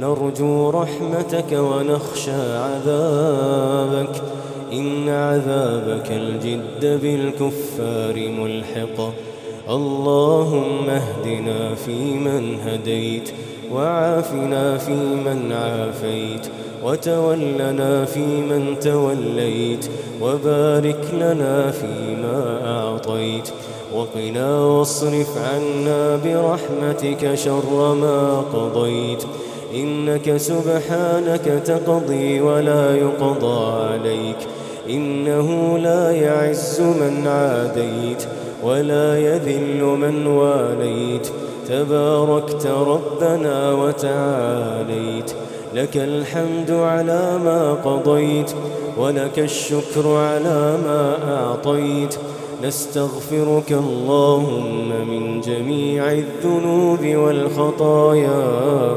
نرجو رحمتك ونخشى عذابك. إن عذابك الجد بالكفار ملحق. اللهم اهدنا فيمن هديت وعافنا فيمن عافيت وتولنا فيمن توليت وبارك لنا فيما أعطيت. وقنا واصرف عنا برحمتك شر ما قضيت. إنك سبحانك تقضي ولا يقضى عليك. إنه لا يعز من عاديت ولا يذل من واليت. تباركت ربنا وتعاليت. لك الحمد على ما قضيت ولك الشكر على ما أعطيت. نستغفرك اللهم من جميع الذنوب والخطايا.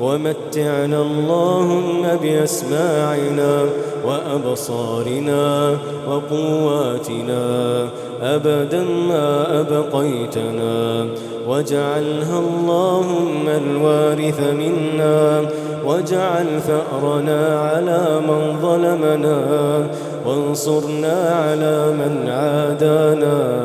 ومتعنا اللهم بأسماعنا وأبصارنا وقواتنا أبدا ما أبقيتنا واجعلها اللهم الوارث منا واجعل ثأرنا على من ظلمنا وانصرنا على من عادانا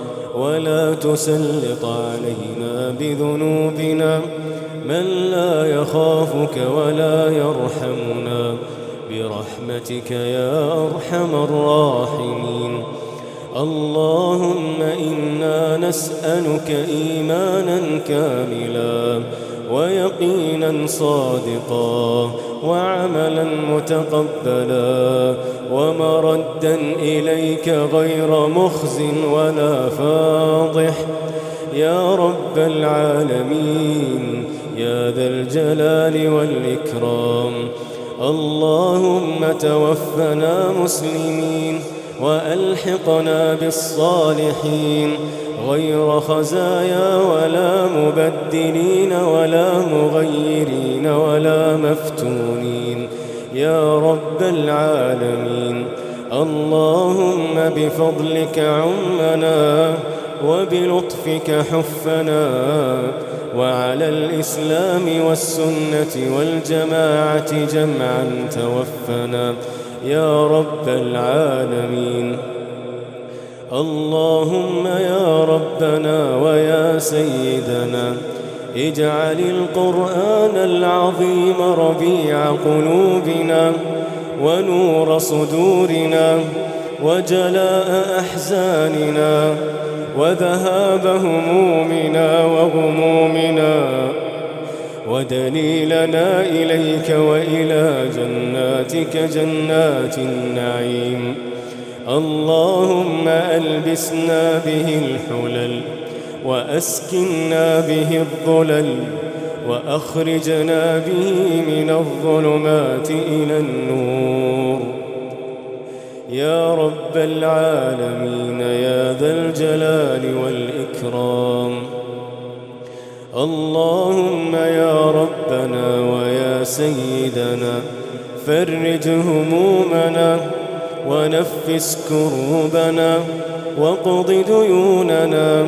ولا تسلط علينا بذنوبنا من لا يخافك ولا يرحمنا. برحمتك يا أرحم الراحمين. اللهم إنا نسألك إيمانا كاملا. ويقينا صادقا وعملا متقبلا ومردا إليك غير مخز ولا فاضح. يا رب العالمين يا ذا الجلال والإكرام اللهم توفنا مسلمين. وألحقنا بالصالحين غير خزايا ولا مبدلين ولا مغيرين ولا مفتونين. يا رب العالمين اللهم بفضلك عمنا وبلطفك حفنا. وعلى الإسلام والسنة والجماعة جمعا توفنا. يا رب العالمين. اللهم يا ربنا ويا سيدنا اجعل القرآن العظيم ربيع قلوبنا ونور صدورنا وجلاء أحزاننا. وذهاب همومنا وغمومنا ودليلنا إليك وإلى جناتك جنات النعيم اللهم ألبسنا به الحلل وأسكنا به الظلل وأخرجنا به من الظلمات إلى النور يا رب العالمين يا ذا الجلال والإكرام. اللهم يا ربنا ويا سيدنا فرج همومنا ونفس كروبنا واقض ديوننا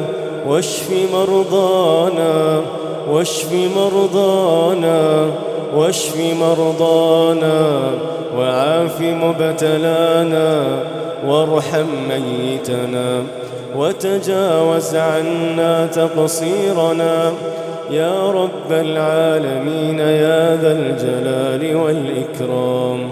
واشف مرضانا واشف مرضانا واشف مرضانا. وعاف مبتلانا وارحم ميتنا وتجاوز عنا تقصيرنا. يا رب العالمين يا ذا الجلال والإكرام.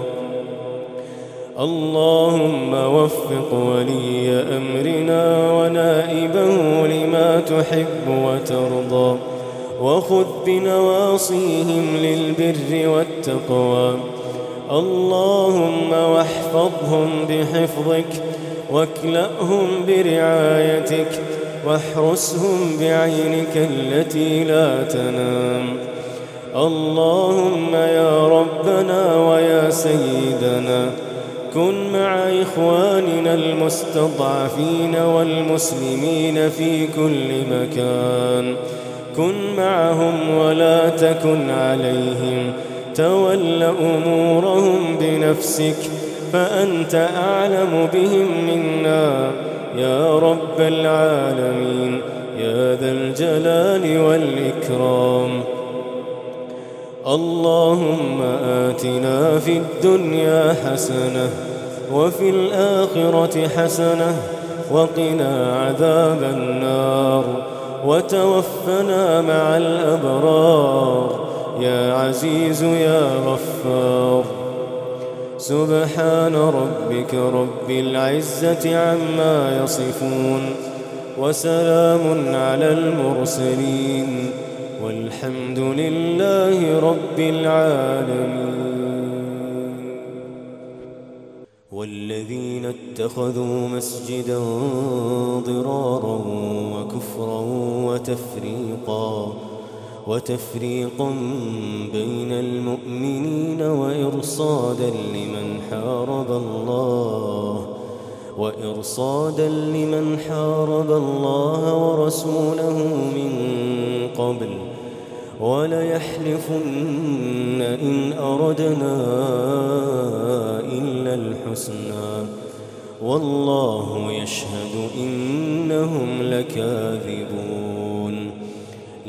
اللهم وفق ولي أمرنا ونائبه لما تحب وترضى. وخذ بنواصيهم للبر والتقوى. اللهم واحفظهم بحفظك واكلأهم برعايتك واحرسهم بعينك التي لا تنام. اللهم يا ربنا ويا سيدنا كن مع إخواننا المستضعفين والمسلمين في كل مكان. كن معهم ولا تكن عليهم. تول أمورهم بنفسك فأنت أعلم بهم منا. يا رب العالمين يا ذا الجلال والإكرام. اللهم آتنا في الدنيا حسنة وفي الآخرة حسنة وقنا عذاب النار وتوفنا مع الأبرار. يا عزيز يا غفار. سبحان ربك رب العزة عما يصفون وسلام على المرسلين والحمد لله رب العالمين. والذين اتخذوا مسجدا ضرارا وكفرا وتفريقا وتفريقا بين المؤمنين وإرصادا لمن حارب الله وإرصادا لمن حارب الله ورسوله من قبل وليحلفن إن أردنا إلا الحسنى. والله يشهد إنهم لكاذبون.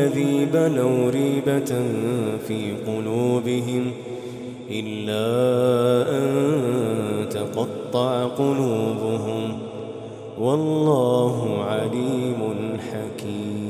الذي بنوا ريبة في قلوبهم إلا أن تقطع قلوبهم والله عليم حكيم.